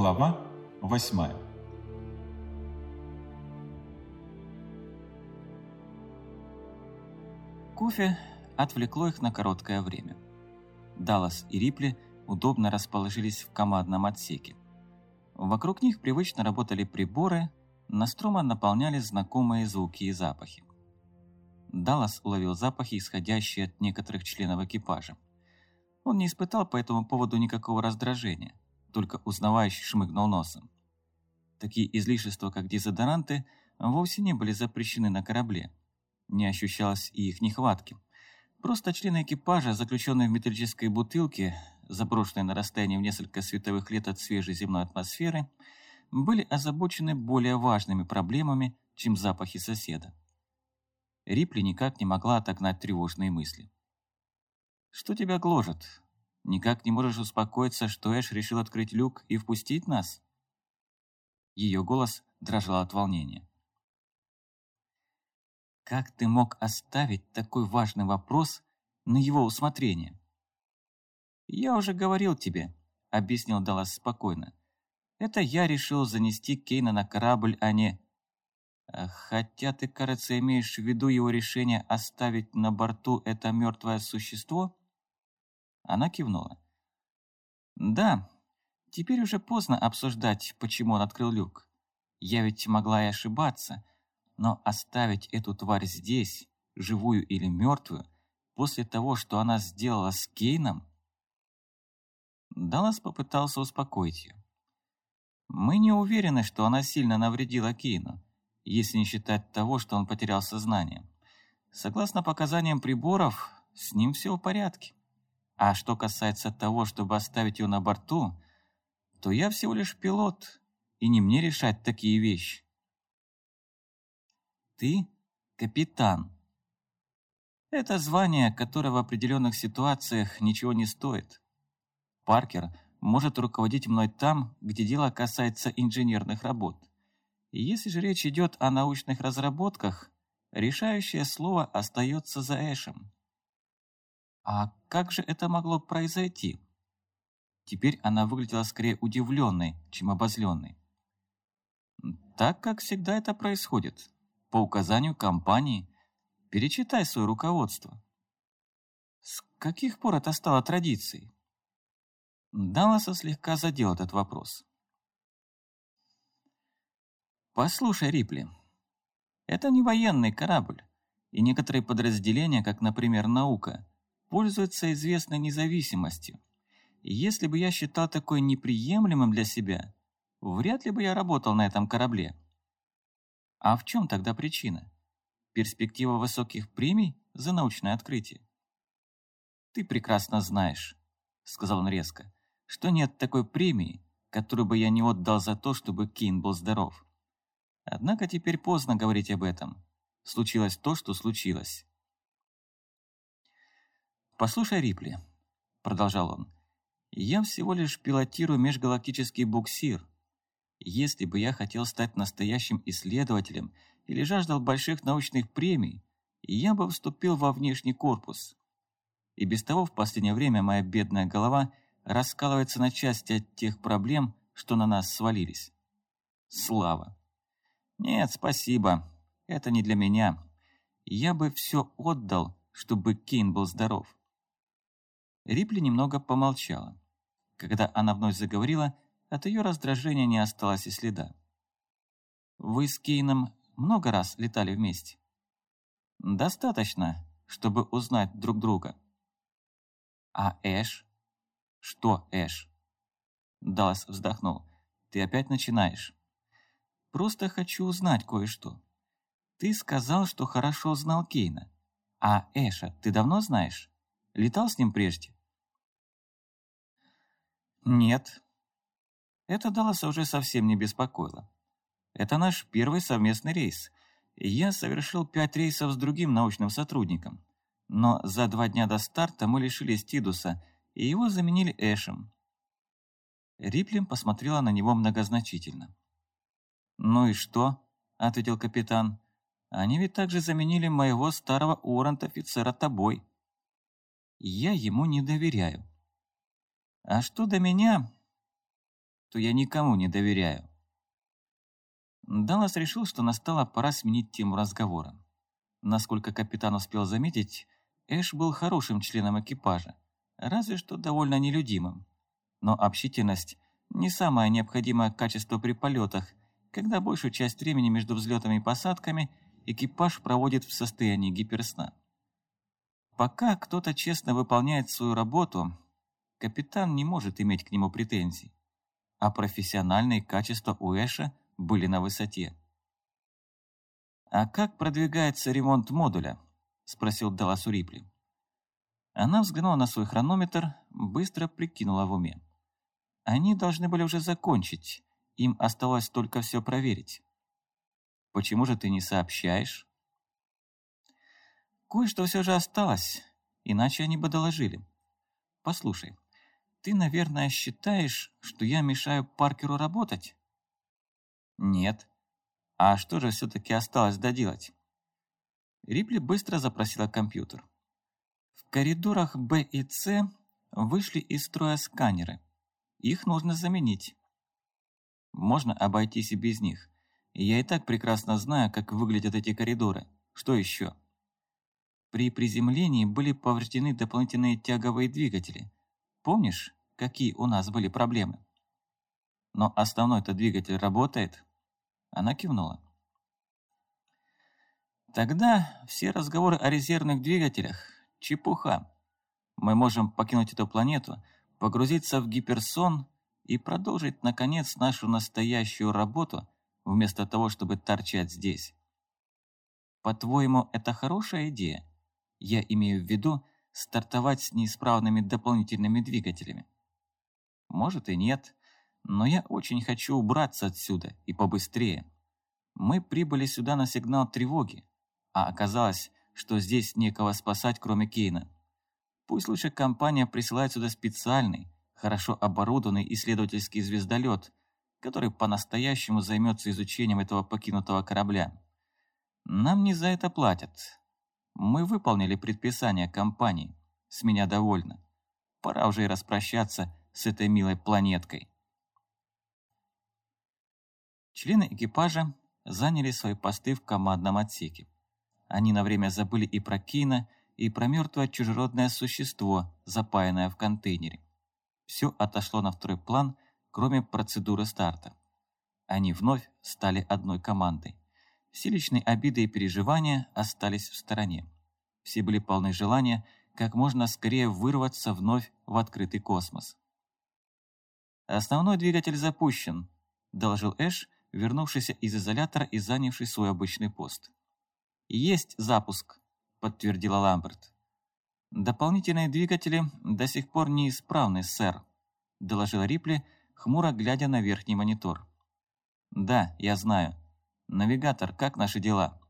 Глава 8 Кофе отвлекло их на короткое время. Даллас и Рипли удобно расположились в командном отсеке. Вокруг них привычно работали приборы, Настрома наполняли знакомые звуки и запахи. Даллас уловил запахи, исходящие от некоторых членов экипажа. Он не испытал по этому поводу никакого раздражения, только узнавающий шмыгнул носом. Такие излишества, как дезодоранты, вовсе не были запрещены на корабле. Не ощущалось и их нехватки. Просто члены экипажа, заключенные в металлической бутылке, заброшенные на расстоянии в несколько световых лет от свежей земной атмосферы, были озабочены более важными проблемами, чем запахи соседа. Рипли никак не могла отогнать тревожные мысли. «Что тебя гложет? Никак не можешь успокоиться, что Эш решил открыть люк и впустить нас?» Ее голос дрожал от волнения. «Как ты мог оставить такой важный вопрос на его усмотрение?» «Я уже говорил тебе», — объяснил Даллас спокойно. «Это я решил занести Кейна на корабль, а не...» «Э, «Хотя ты, кажется, имеешь в виду его решение оставить на борту это мертвое существо?» Она кивнула. «Да, теперь уже поздно обсуждать, почему он открыл люк. Я ведь могла и ошибаться, но оставить эту тварь здесь, живую или мертвую, после того, что она сделала с Кейном, Даллас попытался успокоить ее. «Мы не уверены, что она сильно навредила Кейну, если не считать того, что он потерял сознание. Согласно показаниям приборов, с ним все в порядке. А что касается того, чтобы оставить ее на борту, то я всего лишь пилот, и не мне решать такие вещи». «Ты капитан», это звание, которое в определенных ситуациях ничего не стоит. Паркер может руководить мной там, где дело касается инженерных работ. И если же речь идет о научных разработках, решающее слово остается за Эшем. А как же это могло произойти? Теперь она выглядела скорее удивленной, чем обозленной. Так, как всегда это происходит. По указанию компании. Перечитай свое руководство. С каких пор это стало традицией? Далласа слегка задел этот вопрос. «Послушай, Рипли, это не военный корабль, и некоторые подразделения, как, например, наука, пользуются известной независимостью. Если бы я считал такое неприемлемым для себя, вряд ли бы я работал на этом корабле. А в чем тогда причина? Перспектива высоких премий за научное открытие? Ты прекрасно знаешь, сказал он резко, что нет такой премии, которую бы я не отдал за то, чтобы Кейн был здоров. Однако теперь поздно говорить об этом. Случилось то, что случилось. «Послушай, Рипли», — продолжал он, — «я всего лишь пилотирую межгалактический буксир. Если бы я хотел стать настоящим исследователем или жаждал больших научных премий, я бы вступил во внешний корпус. И без того в последнее время моя бедная голова — раскалывается на части от тех проблем, что на нас свалились. Слава. Нет, спасибо. Это не для меня. Я бы все отдал, чтобы Кейн был здоров. Рипли немного помолчала. Когда она вновь заговорила, от ее раздражения не осталось и следа. «Вы с Кейном много раз летали вместе?» «Достаточно, чтобы узнать друг друга». «А Эш?» «Что, Эш?» Даллас вздохнул. «Ты опять начинаешь. Просто хочу узнать кое-что. Ты сказал, что хорошо знал Кейна. А Эша ты давно знаешь? Летал с ним прежде?» «Нет». Это Далласа уже совсем не беспокоило. Это наш первый совместный рейс. Я совершил пять рейсов с другим научным сотрудником. Но за два дня до старта мы лишились Тидуса – и его заменили Эшем. Риплин посмотрела на него многозначительно. «Ну и что?» – ответил капитан. «Они ведь также заменили моего старого уорант-офицера тобой. Я ему не доверяю. А что до меня? то я никому не доверяю. Даллас решил, что настала пора сменить тему разговора. Насколько капитан успел заметить, Эш был хорошим членом экипажа, разве что довольно нелюдимым. Но общительность – не самое необходимое качество при полетах, когда большую часть времени между взлетами и посадками экипаж проводит в состоянии гиперсна. Пока кто-то честно выполняет свою работу, капитан не может иметь к нему претензий, а профессиональные качества у Эша были на высоте. «А как продвигается ремонт модуля?» – спросил Далласу Рипли. Она взглянула на свой хронометр, быстро прикинула в уме. Они должны были уже закончить, им оставалось только все проверить. «Почему же ты не сообщаешь?» «Кое-что все же осталось, иначе они бы доложили. Послушай, ты, наверное, считаешь, что я мешаю Паркеру работать?» «Нет. А что же все-таки осталось доделать?» Рипли быстро запросила компьютер. В коридорах Б и С вышли из строя сканеры. Их нужно заменить. Можно обойтись и без них. Я и так прекрасно знаю, как выглядят эти коридоры. Что еще? При приземлении были повреждены дополнительные тяговые двигатели. Помнишь, какие у нас были проблемы? Но основной-то двигатель работает. Она кивнула. Тогда все разговоры о резервных двигателях – чепуха. Мы можем покинуть эту планету – погрузиться в гиперсон и продолжить, наконец, нашу настоящую работу, вместо того, чтобы торчать здесь. По-твоему, это хорошая идея? Я имею в виду стартовать с неисправными дополнительными двигателями. Может и нет, но я очень хочу убраться отсюда и побыстрее. Мы прибыли сюда на сигнал тревоги, а оказалось, что здесь некого спасать, кроме Кейна. Пусть лучше компания присылает сюда специальный, хорошо оборудованный исследовательский звездолет, который по-настоящему займется изучением этого покинутого корабля. Нам не за это платят. Мы выполнили предписание компании. С меня довольно. Пора уже и распрощаться с этой милой планеткой. Члены экипажа заняли свои посты в командном отсеке. Они на время забыли и про Кина, и про мертвое чужеродное существо, запаянное в контейнере. Все отошло на второй план, кроме процедуры старта. Они вновь стали одной командой. Все личные обиды и переживания остались в стороне. Все были полны желания как можно скорее вырваться вновь в открытый космос. «Основной двигатель запущен», – доложил Эш, вернувшийся из изолятора и занявший свой обычный пост. «Есть запуск», – подтвердила Ламберт. «Дополнительные двигатели до сих пор неисправны, сэр», – доложила Рипли, хмуро глядя на верхний монитор. «Да, я знаю. Навигатор, как наши дела?»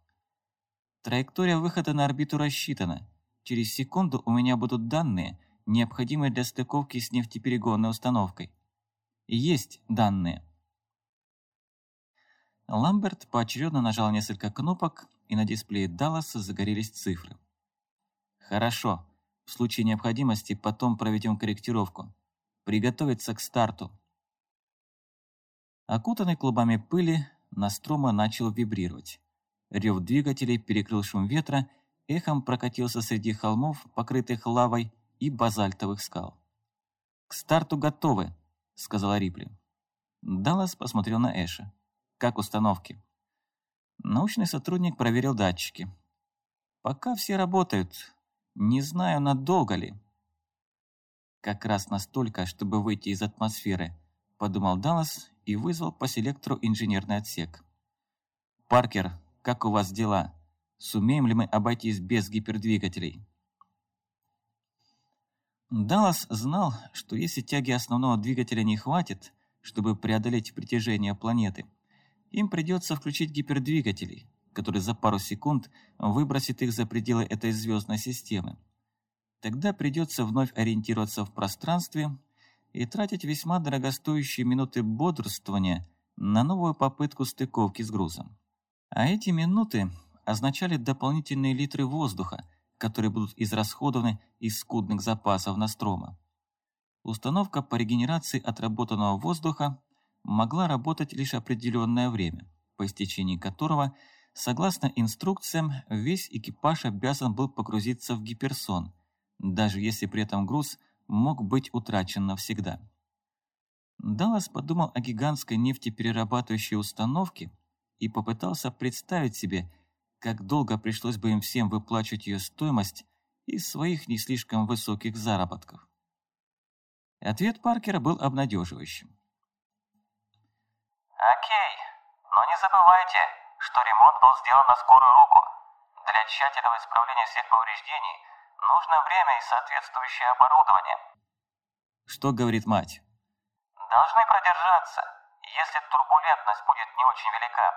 «Траектория выхода на орбиту рассчитана. Через секунду у меня будут данные, необходимые для стыковки с нефтеперегонной установкой. Есть данные». Ламберт поочередно нажал несколько кнопок, и на дисплее Далласа загорелись цифры. «Хорошо. В случае необходимости потом проведем корректировку. Приготовиться к старту». Окутанный клубами пыли, Настрома начал вибрировать. Рев двигателей перекрыл шум ветра, эхом прокатился среди холмов, покрытых лавой и базальтовых скал. «К старту готовы», — сказала Рипли. Даллас посмотрел на Эша. «Как установки?» Научный сотрудник проверил датчики. Пока все работают. Не знаю, надолго ли. Как раз настолько, чтобы выйти из атмосферы, подумал Даллас и вызвал по селектору инженерный отсек. «Паркер, как у вас дела? Сумеем ли мы обойтись без гипердвигателей?» Даллас знал, что если тяги основного двигателя не хватит, чтобы преодолеть притяжение планеты, им придется включить гипердвигатели, который за пару секунд выбросит их за пределы этой звездной системы. Тогда придется вновь ориентироваться в пространстве и тратить весьма дорогостоящие минуты бодрствования на новую попытку стыковки с грузом. А эти минуты означали дополнительные литры воздуха, которые будут израсходованы из скудных запасов Настрома. Установка по регенерации отработанного воздуха – могла работать лишь определенное время, по истечении которого, согласно инструкциям, весь экипаж обязан был погрузиться в гиперсон, даже если при этом груз мог быть утрачен навсегда. Даллас подумал о гигантской нефтеперерабатывающей установке и попытался представить себе, как долго пришлось бы им всем выплачивать ее стоимость из своих не слишком высоких заработков. Ответ Паркера был обнадеживающим. Окей, но не забывайте, что ремонт был сделан на скорую руку. Для тщательного исправления всех повреждений нужно время и соответствующее оборудование. Что говорит мать? Должны продержаться, если турбулентность будет не очень велика.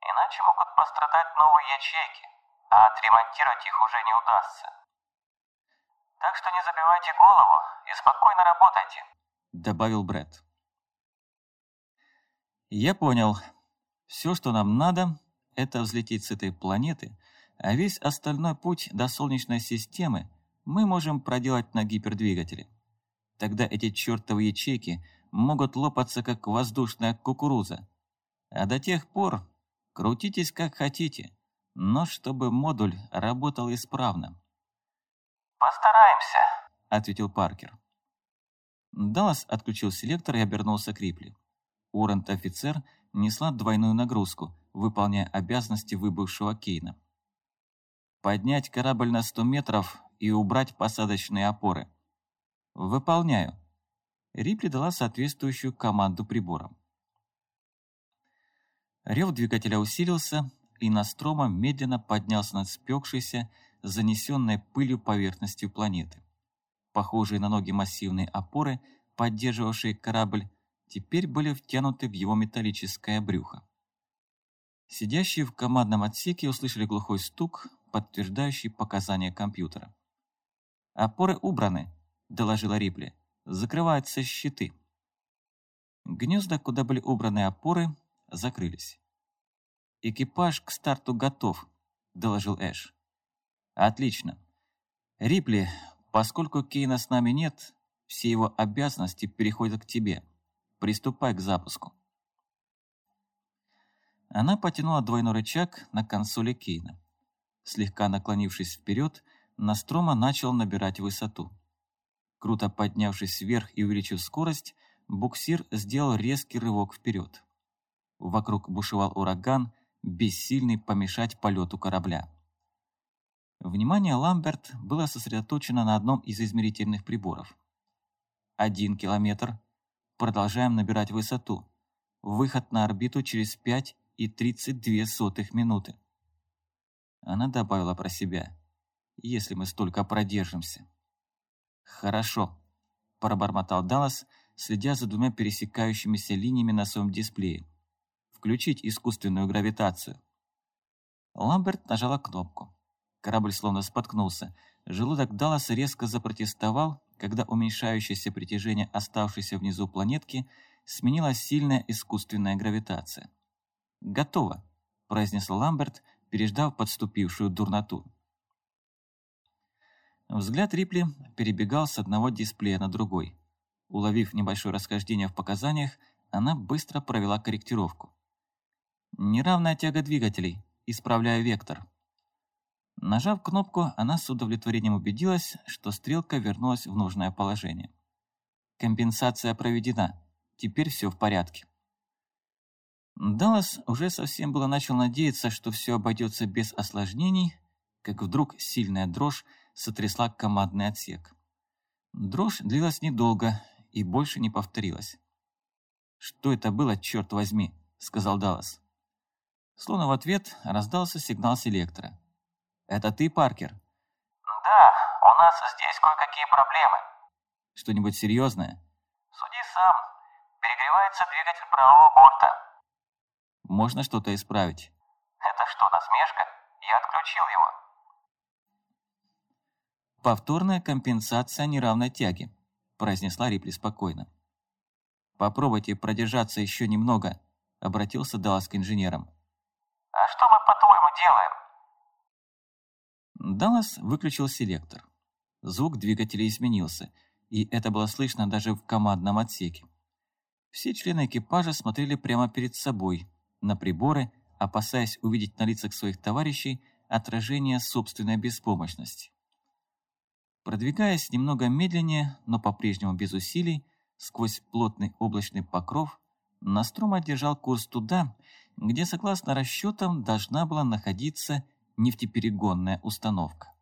Иначе могут пострадать новые ячейки, а отремонтировать их уже не удастся. Так что не забивайте голову и спокойно работайте», — добавил Брэд. Я понял. Все, что нам надо, это взлететь с этой планеты, а весь остальной путь до Солнечной системы мы можем проделать на гипердвигателе. Тогда эти чертовы ячейки могут лопаться, как воздушная кукуруза. А до тех пор крутитесь как хотите, но чтобы модуль работал исправно. «Постараемся», — ответил Паркер. Даллас отключил селектор и обернулся к Рипли. Уоррент-офицер несла двойную нагрузку, выполняя обязанности выбывшего Кейна. «Поднять корабль на 100 метров и убрать посадочные опоры». «Выполняю». Рипли дала соответствующую команду приборам. Рев двигателя усилился, и Настрома медленно поднялся над спекшейся, занесенной пылью поверхностью планеты. Похожие на ноги массивные опоры, поддерживавшие корабль, теперь были втянуты в его металлическое брюхо. Сидящие в командном отсеке услышали глухой стук, подтверждающий показания компьютера. «Опоры убраны», – доложила Рипли. «Закрываются щиты». Гнезда, куда были убраны опоры, закрылись. «Экипаж к старту готов», – доложил Эш. «Отлично. Рипли, поскольку Кейна с нами нет, все его обязанности переходят к тебе. Приступай к запуску». Она потянула двойной рычаг на консоли Кейна. Слегка наклонившись вперед, Настрома начал набирать высоту. Круто поднявшись вверх и увеличив скорость, буксир сделал резкий рывок вперед. Вокруг бушевал ураган, бессильный помешать полету корабля. Внимание Ламберт было сосредоточено на одном из измерительных приборов. Один километр. Продолжаем набирать высоту. Выход на орбиту через 5 и 32 сотых минуты. Она добавила про себя. Если мы столько продержимся. Хорошо, пробормотал Даллас, следя за двумя пересекающимися линиями на своем дисплее. Включить искусственную гравитацию. Ламберт нажала кнопку. Корабль словно споткнулся. Желудок Далласа резко запротестовал, когда уменьшающееся притяжение оставшейся внизу планетки сменила сильная искусственная гравитация. «Готово», – произнес Ламберт, переждав подступившую дурноту. Взгляд Рипли перебегал с одного дисплея на другой. Уловив небольшое расхождение в показаниях, она быстро провела корректировку. «Неравная тяга двигателей. Исправляю вектор». Нажав кнопку, она с удовлетворением убедилась, что стрелка вернулась в нужное положение. Компенсация проведена. Теперь все в порядке. Даллас уже совсем было начал надеяться, что все обойдется без осложнений, как вдруг сильная дрожь сотрясла командный отсек. Дрожь длилась недолго и больше не повторилась. «Что это было, черт возьми?» — сказал Даллас. Словно в ответ раздался сигнал селектора. Это ты, Паркер? Да, у нас здесь кое-какие проблемы. Что-нибудь серьезное? Суди сам. Перегревается двигатель правого борта. Можно что-то исправить. Это что, насмешка? Я отключил его. Повторная компенсация неравной тяги, произнесла Рипли спокойно. Попробуйте продержаться еще немного, обратился Даллас к инженерам. А что мы, по-твоему, делаем? Даллас выключил селектор. Звук двигателя изменился, и это было слышно даже в командном отсеке. Все члены экипажа смотрели прямо перед собой, на приборы, опасаясь увидеть на лицах своих товарищей отражение собственной беспомощности. Продвигаясь немного медленнее, но по-прежнему без усилий, сквозь плотный облачный покров, Настрома держал курс туда, где, согласно расчетам, должна была находиться нефтеперегонная установка.